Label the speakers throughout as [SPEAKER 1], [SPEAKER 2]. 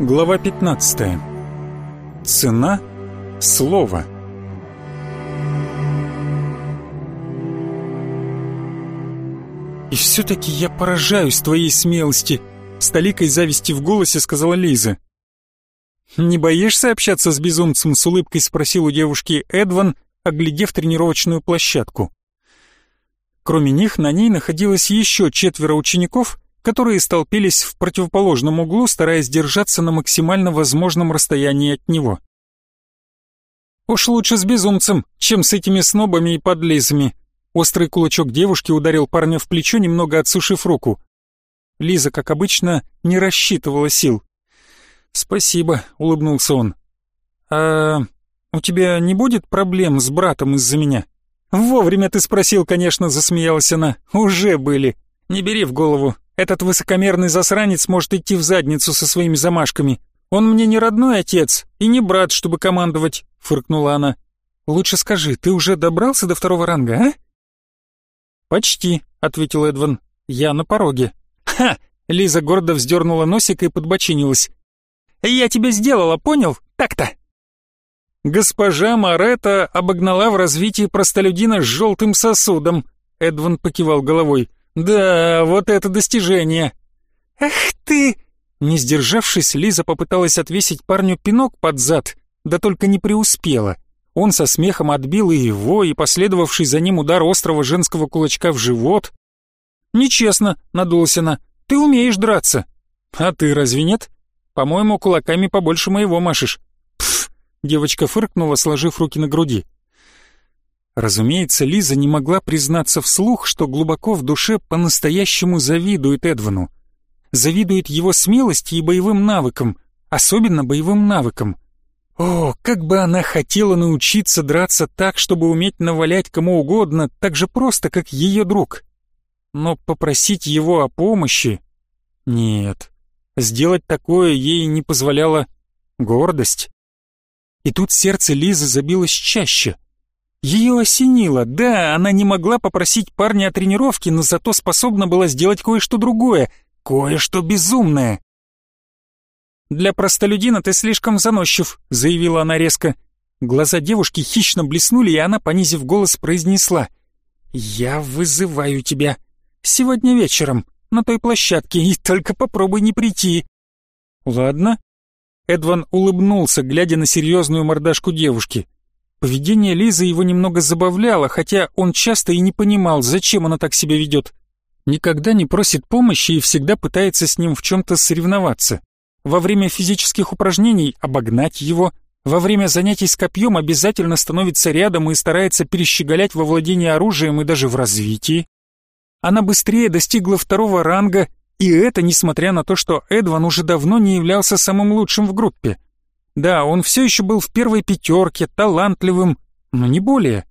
[SPEAKER 1] Глава 15. Цена слова. «И все-таки я поражаюсь твоей смелости», — с толикой зависти в голосе сказала Лиза. «Не боишься общаться с безумцем?» — с улыбкой спросил у девушки Эдван, оглядев тренировочную площадку. Кроме них на ней находилось еще четверо учеников, которые столпились в противоположном углу, стараясь держаться на максимально возможном расстоянии от него. «Уж лучше с безумцем, чем с этими снобами и подлизами», Острый кулачок девушки ударил парня в плечо, немного отсушив руку. Лиза, как обычно, не рассчитывала сил. «Спасибо», — улыбнулся он. «А у тебя не будет проблем с братом из-за меня?» «Вовремя ты спросил, конечно», — засмеялась она. «Уже были. Не бери в голову. Этот высокомерный засранец может идти в задницу со своими замашками. Он мне не родной отец и не брат, чтобы командовать», — фыркнула она. «Лучше скажи, ты уже добрался до второго ранга, а?» «Почти», — ответил Эдван. «Я на пороге». «Ха!» — Лиза гордо вздернула носик и подбочинилась. «Я тебя сделала, понял? Так-то!» «Госпожа Маретта обогнала в развитии простолюдина с желтым сосудом», — Эдван покивал головой. «Да, вот это достижение!» «Ах ты!» Не сдержавшись, Лиза попыталась отвесить парню пинок под зад, да только не преуспела. Он со смехом отбил и его, и последовавший за ним удар острого женского кулачка в живот. «Нечестно», — надулась она, — «ты умеешь драться». «А ты разве нет? По-моему, кулаками побольше моего машешь». «Пф», — девочка фыркнула, сложив руки на груди. Разумеется, Лиза не могла признаться вслух, что глубоко в душе по-настоящему завидует Эдвану. Завидует его смелости и боевым навыкам, особенно боевым навыкам — о, как бы она хотела научиться драться так, чтобы уметь навалять кому угодно, так же просто, как ее друг. Но попросить его о помощи... Нет, сделать такое ей не позволяла гордость. И тут сердце Лизы забилось чаще. Ее осенило, да, она не могла попросить парня о тренировке, но зато способна была сделать кое-что другое, кое-что безумное. «Для простолюдина ты слишком заносчив», — заявила она резко. Глаза девушки хищно блеснули, и она, понизив голос, произнесла. «Я вызываю тебя. Сегодня вечером, на той площадке, и только попробуй не прийти». «Ладно». Эдван улыбнулся, глядя на серьезную мордашку девушки. Поведение Лизы его немного забавляло, хотя он часто и не понимал, зачем она так себя ведет. Никогда не просит помощи и всегда пытается с ним в чем-то соревноваться во время физических упражнений обогнать его, во время занятий с копьем обязательно становится рядом и старается перещеголять во владении оружием и даже в развитии. Она быстрее достигла второго ранга, и это несмотря на то, что Эдван уже давно не являлся самым лучшим в группе. Да, он все еще был в первой пятерке, талантливым, но не более.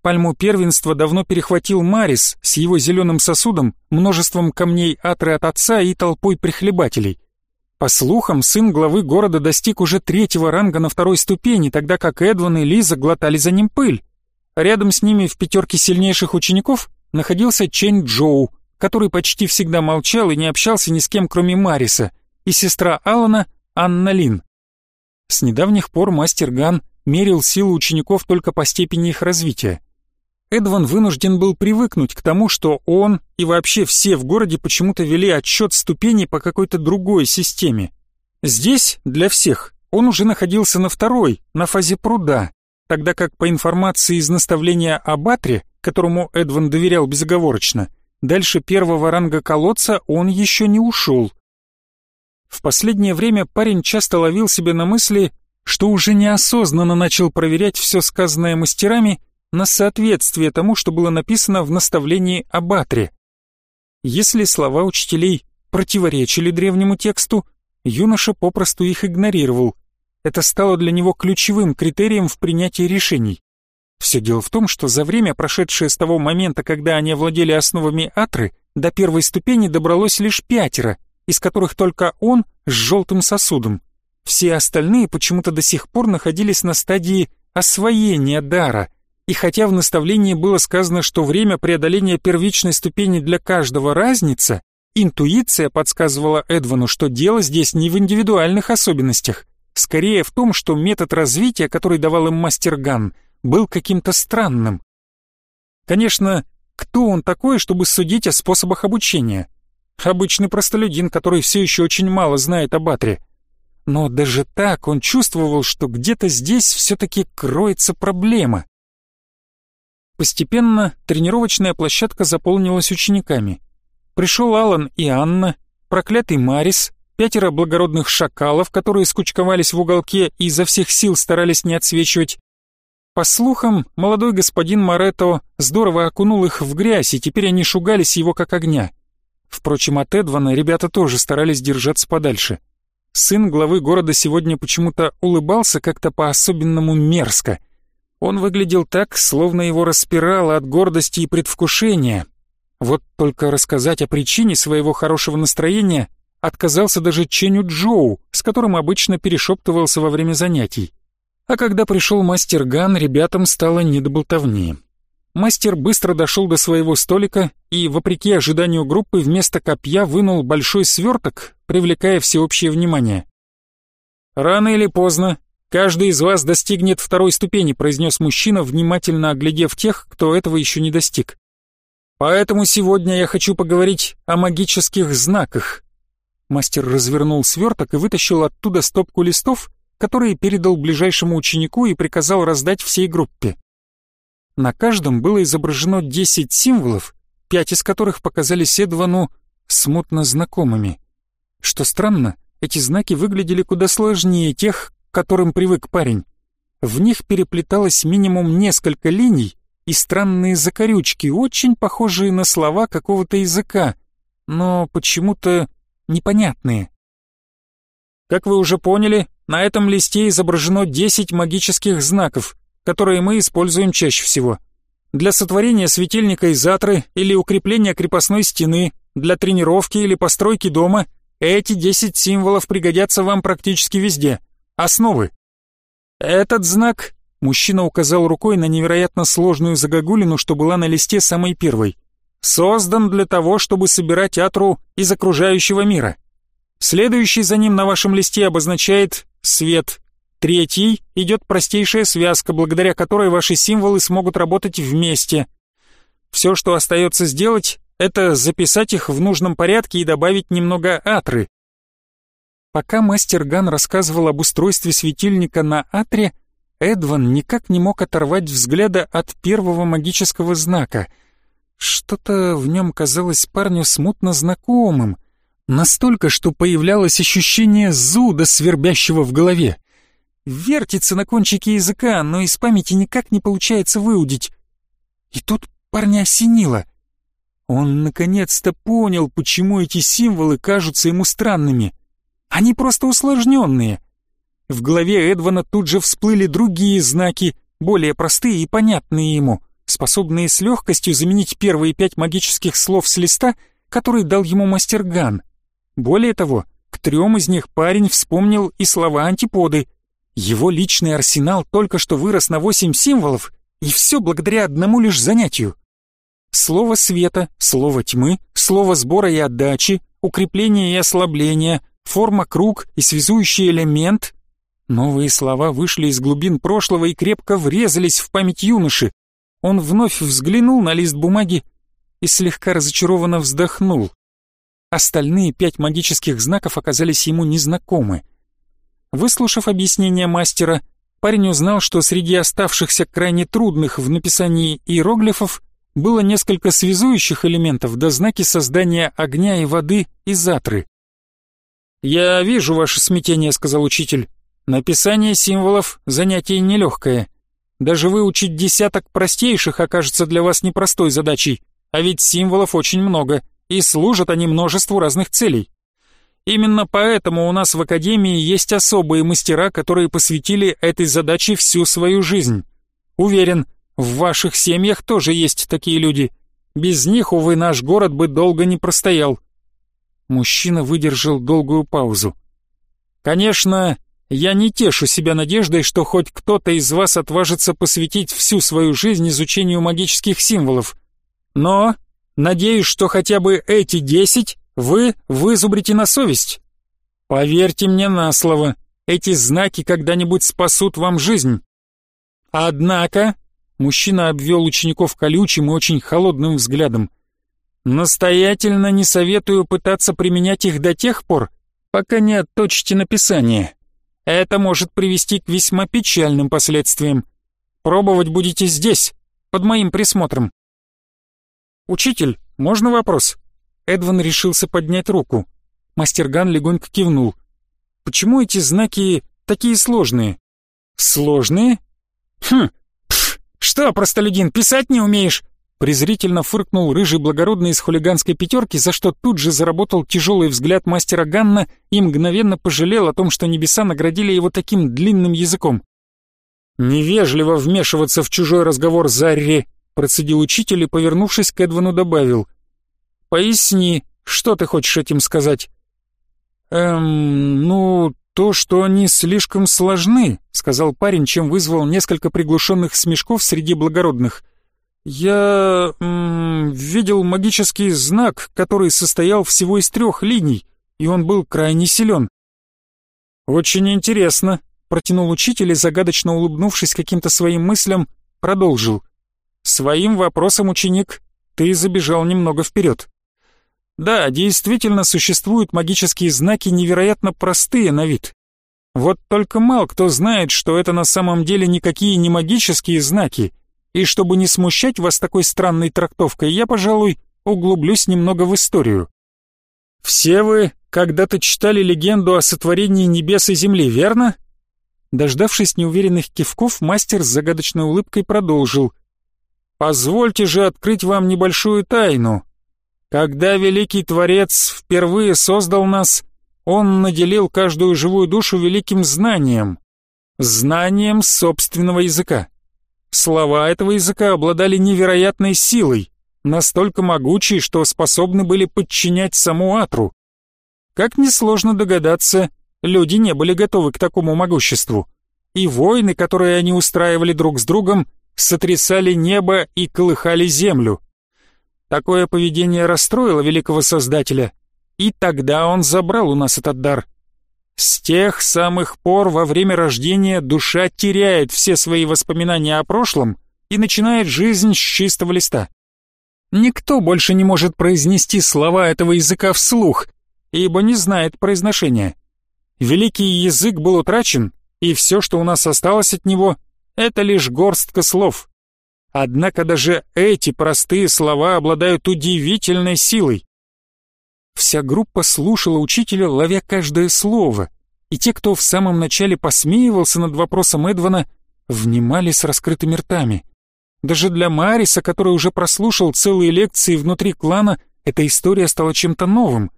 [SPEAKER 1] Пальму первенства давно перехватил Марис с его зеленым сосудом, множеством камней атры от отца и толпой прихлебателей. По слухам, сын главы города достиг уже третьего ранга на второй ступени, тогда как Эдван и Лиза глотали за ним пыль. Рядом с ними в пятерке сильнейших учеников находился Чэнь Джоу, который почти всегда молчал и не общался ни с кем, кроме Мариса, и сестра Алана Анна Лин. С недавних пор мастер Ган мерил силу учеников только по степени их развития. Эдван вынужден был привыкнуть к тому, что он и вообще все в городе почему-то вели отсчет ступеней по какой-то другой системе. Здесь, для всех, он уже находился на второй, на фазе пруда, тогда как по информации из наставления об Атре, которому Эдван доверял безоговорочно, дальше первого ранга колодца он еще не ушел. В последнее время парень часто ловил себя на мысли, что уже неосознанно начал проверять все сказанное мастерами на соответствие тому, что было написано в наставлении об Атре. Если слова учителей противоречили древнему тексту, юноша попросту их игнорировал. Это стало для него ключевым критерием в принятии решений. Все дело в том, что за время, прошедшее с того момента, когда они овладели основами Атры, до первой ступени добралось лишь пятеро, из которых только он с желтым сосудом. Все остальные почему-то до сих пор находились на стадии освоения дара, и хотя в наставлении было сказано, что время преодоления первичной ступени для каждого разница, Интуиция подсказывала Эдвану, что дело здесь не в индивидуальных особенностях, скорее в том, что метод развития, который давал им мастер Ган, был каким-то странным. Конечно, кто он такой, чтобы судить о способах обучения? Обычный простолюдин, который все еще очень мало знает об Атре. Но даже так он чувствовал, что где-то здесь все-таки кроется проблема. Постепенно тренировочная площадка заполнилась учениками. Пришел Алан и Анна, проклятый Марис, пятеро благородных шакалов, которые скучковались в уголке и изо всех сил старались не отсвечивать. По слухам, молодой господин Моретто здорово окунул их в грязь, и теперь они шугались его как огня. Впрочем, от Эдвана ребята тоже старались держаться подальше. Сын главы города сегодня почему-то улыбался как-то по-особенному мерзко. Он выглядел так, словно его распирало от гордости и предвкушения. Вот только рассказать о причине своего хорошего настроения отказался даже Ченю Джоу, с которым обычно перешептывался во время занятий. А когда пришел мастер Ган, ребятам стало не до болтовни. Мастер быстро дошел до своего столика и, вопреки ожиданию группы, вместо копья вынул большой сверток, привлекая всеобщее внимание. «Рано или поздно каждый из вас достигнет второй ступени», произнес мужчина, внимательно оглядев тех, кто этого еще не достиг. «Поэтому сегодня я хочу поговорить о магических знаках». Мастер развернул сверток и вытащил оттуда стопку листов, которые передал ближайшему ученику и приказал раздать всей группе. На каждом было изображено 10 символов, пять из которых показались Эдвану смутно знакомыми. Что странно, эти знаки выглядели куда сложнее тех, к которым привык парень. В них переплеталось минимум несколько линий и странные закорючки, очень похожие на слова какого-то языка, но почему-то непонятные. Как вы уже поняли, на этом листе изображено 10 магических знаков, которые мы используем чаще всего. Для сотворения светильника из атры или укрепления крепостной стены, для тренировки или постройки дома эти 10 символов пригодятся вам практически везде. Основы. Этот знак, мужчина указал рукой на невероятно сложную загогулину, что была на листе самой первой, создан для того, чтобы собирать атру из окружающего мира. Следующий за ним на вашем листе обозначает свет. Третий идет простейшая связка, благодаря которой ваши символы смогут работать вместе. Все, что остается сделать, это записать их в нужном порядке и добавить немного атры. Пока мастер Ган рассказывал об устройстве светильника на атре, Эдван никак не мог оторвать взгляда от первого магического знака. Что-то в нем казалось парню смутно знакомым, настолько, что появлялось ощущение зуда, свербящего в голове. Вертится на кончике языка, но из памяти никак не получается выудить. И тут парня осенило — он наконец-то понял, почему эти символы кажутся ему странными. Они просто усложненные. В голове Эдвана тут же всплыли другие знаки, более простые и понятные ему, способные с легкостью заменить первые пять магических слов с листа, который дал ему мастер Ган. Более того, к трем из них парень вспомнил и слова антиподы. Его личный арсенал только что вырос на восемь символов, и все благодаря одному лишь занятию. Слово света, слово тьмы, слово сбора и отдачи, укрепление и ослабление, форма круг и связующий элемент. Новые слова вышли из глубин прошлого и крепко врезались в память юноши. Он вновь взглянул на лист бумаги и слегка разочарованно вздохнул. Остальные пять магических знаков оказались ему незнакомы. Выслушав объяснение мастера, парень узнал, что среди оставшихся крайне трудных в написании иероглифов было несколько связующих элементов до знаки создания огня и воды и затры. «Я вижу ваше смятение», — сказал учитель. «Написание символов — занятие нелегкое. Даже выучить десяток простейших окажется для вас непростой задачей, а ведь символов очень много, и служат они множеству разных целей. Именно поэтому у нас в Академии есть особые мастера, которые посвятили этой задаче всю свою жизнь. Уверен, в ваших семьях тоже есть такие люди. Без них, увы, наш город бы долго не простоял. Мужчина выдержал долгую паузу. Конечно, я не тешу себя надеждой, что хоть кто-то из вас отважится посвятить всю свою жизнь изучению магических символов. Но надеюсь, что хотя бы эти десять вы вызубрите на совесть. Поверьте мне на слово, эти знаки когда-нибудь спасут вам жизнь. Однако, мужчина обвел учеников колючим и очень холодным взглядом, настоятельно не советую пытаться применять их до тех пор, пока не отточите написание. Это может привести к весьма печальным последствиям. Пробовать будете здесь, под моим присмотром. Учитель, можно вопрос? Эдван решился поднять руку. Мастер Ган легонько кивнул. Почему эти знаки такие сложные? Сложные? Хм, пф, что, простолюдин, писать не умеешь? Презрительно фыркнул рыжий благородный из хулиганской пятерки, за что тут же заработал тяжелый взгляд мастера Ганна и мгновенно пожалел о том, что небеса наградили его таким длинным языком. «Невежливо вмешиваться в чужой разговор Зарри», процедил учитель и, повернувшись к Эдвану, добавил. «Поясни, что ты хочешь этим сказать?» «Эм, ну, то, что они слишком сложны», — сказал парень, чем вызвал несколько приглушенных смешков среди благородных — «Я м, видел магический знак, который состоял всего из трех линий, и он был крайне силен». «Очень интересно», — протянул учитель и, загадочно улыбнувшись каким-то своим мыслям, продолжил. «Своим вопросом, ученик, ты забежал немного вперед. Да, действительно существуют магические знаки невероятно простые на вид. Вот только мало кто знает, что это на самом деле никакие не магические знаки, и чтобы не смущать вас такой странной трактовкой, я, пожалуй, углублюсь немного в историю. Все вы когда-то читали легенду о сотворении небес и земли, верно? Дождавшись неуверенных кивков, мастер с загадочной улыбкой продолжил. «Позвольте же открыть вам небольшую тайну. Когда Великий Творец впервые создал нас, Он наделил каждую живую душу великим знанием, знанием собственного языка. Слова этого языка обладали невероятной силой, настолько могучей, что способны были подчинять саму Атру. Как несложно догадаться, люди не были готовы к такому могуществу. И войны, которые они устраивали друг с другом, сотрясали небо и колыхали землю. Такое поведение расстроило великого Создателя, и тогда он забрал у нас этот дар. С тех самых пор во время рождения душа теряет все свои воспоминания о прошлом и начинает жизнь с чистого листа. Никто больше не может произнести слова этого языка вслух, ибо не знает произношения. Великий язык был утрачен, и все, что у нас осталось от него, это лишь горстка слов. Однако даже эти простые слова обладают удивительной силой. Вся группа слушала учителя, ловя каждое слово, и те, кто в самом начале посмеивался над вопросом Эдвана, внимали с раскрытыми ртами. Даже для Мариса, который уже прослушал целые лекции внутри клана, эта история стала чем-то новым.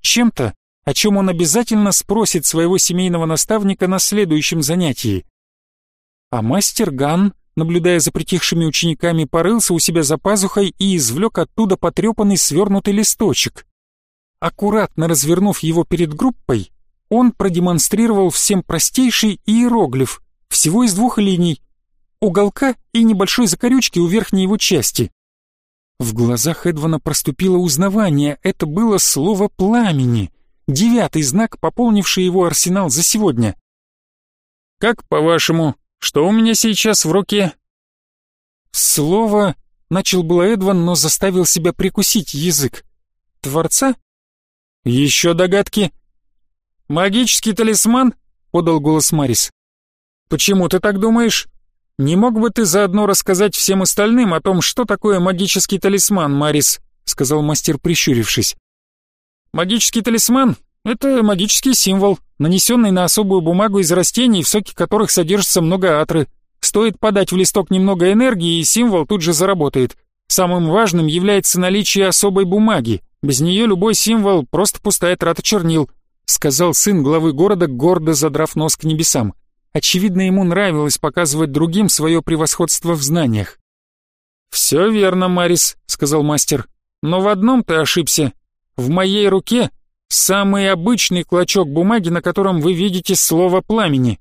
[SPEAKER 1] Чем-то, о чем он обязательно спросит своего семейного наставника на следующем занятии. А мастер Ган, наблюдая за притихшими учениками, порылся у себя за пазухой и извлек оттуда потрепанный свернутый листочек. Аккуратно развернув его перед группой, он продемонстрировал всем простейший иероглиф, всего из двух линий, уголка и небольшой закорючки у верхней его части. В глазах Эдвана проступило узнавание, это было слово «пламени», девятый знак, пополнивший его арсенал за сегодня. «Как по-вашему, что у меня сейчас в руке?» «Слово...» — начал было Эдван, но заставил себя прикусить язык. «Творца?» Еще догадки? Магический талисман? Подал голос Марис. Почему ты так думаешь? Не мог бы ты заодно рассказать всем остальным о том, что такое магический талисман, Марис? Сказал мастер, прищурившись. Магический талисман — это магический символ, нанесенный на особую бумагу из растений, в соке которых содержится много атры. Стоит подать в листок немного энергии, и символ тут же заработает. Самым важным является наличие особой бумаги, без нее любой символ — просто пустая трата чернил», — сказал сын главы города, гордо задрав нос к небесам. Очевидно, ему нравилось показывать другим свое превосходство в знаниях. «Все верно, Марис», — сказал мастер. «Но в одном ты ошибся. В моей руке самый обычный клочок бумаги, на котором вы видите слово «пламени».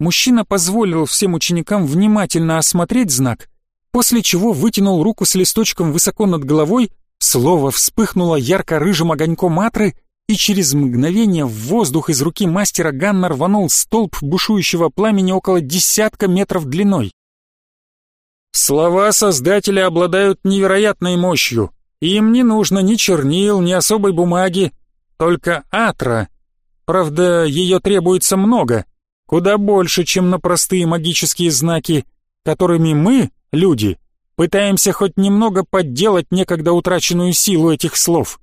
[SPEAKER 1] Мужчина позволил всем ученикам внимательно осмотреть знак, после чего вытянул руку с листочком высоко над головой Слово вспыхнуло ярко-рыжим огоньком матры, и через мгновение в воздух из руки мастера Ганна рванул столб бушующего пламени около десятка метров длиной. Слова Создателя обладают невероятной мощью. Им не нужно ни чернил, ни особой бумаги, только атра. Правда, ее требуется много, куда больше, чем на простые магические знаки, которыми мы, люди, пытаемся хоть немного подделать некогда утраченную силу этих слов.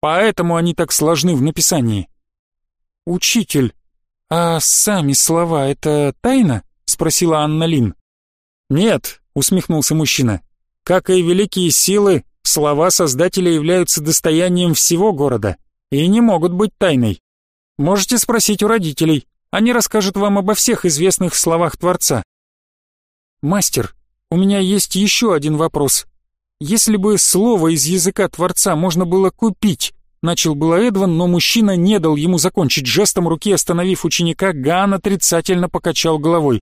[SPEAKER 1] Поэтому они так сложны в написании. «Учитель, а сами слова — это тайна?» — спросила Анна Лин. «Нет», — усмехнулся мужчина. «Как и великие силы, слова Создателя являются достоянием всего города и не могут быть тайной. Можете спросить у родителей, они расскажут вам обо всех известных словах Творца». «Мастер, у меня есть еще один вопрос. Если бы слово из языка Творца можно было купить, начал было Эдван, но мужчина не дал ему закончить жестом руки, остановив ученика, Ган отрицательно покачал головой.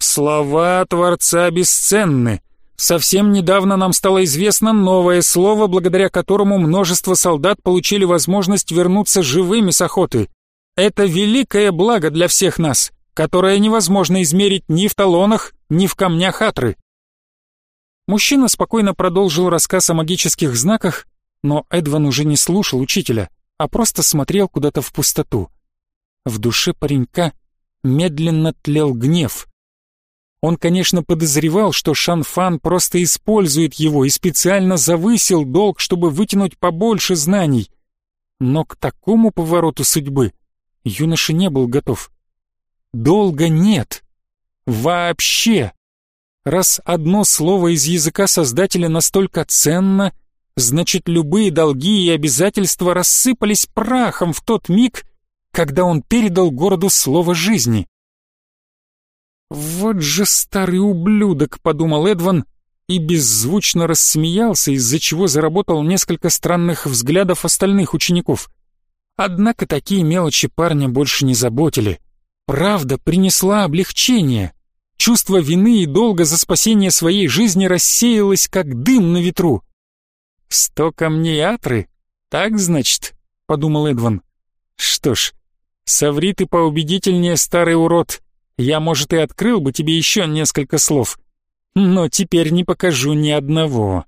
[SPEAKER 1] «Слова Творца бесценны. Совсем недавно нам стало известно новое слово, благодаря которому множество солдат получили возможность вернуться живыми с охоты. Это великое благо для всех нас, которое невозможно измерить ни в талонах, ни в камнях Атры. Мужчина спокойно продолжил рассказ о магических знаках, но Эдван уже не слушал учителя, а просто смотрел куда-то в пустоту. В душе паренька медленно тлел гнев. Он, конечно, подозревал, что Шанфан просто использует его и специально завысил долг, чтобы вытянуть побольше знаний. Но к такому повороту судьбы юноша не был готов. Долга нет. Вообще. Раз одно слово из языка Создателя настолько ценно, значит любые долги и обязательства рассыпались прахом в тот миг, когда он передал городу слово жизни. «Вот же старый ублюдок», — подумал Эдван, и беззвучно рассмеялся, из-за чего заработал несколько странных взглядов остальных учеников. Однако такие мелочи парня больше не заботили. Правда принесла облегчение. Чувство вины и долга за спасение своей жизни рассеялось, как дым на ветру. «Сто камней Атры? Так, значит?» — подумал Эдван. «Что ж, соври ты поубедительнее, старый урод. Я, может, и открыл бы тебе еще несколько слов, но теперь не покажу ни одного».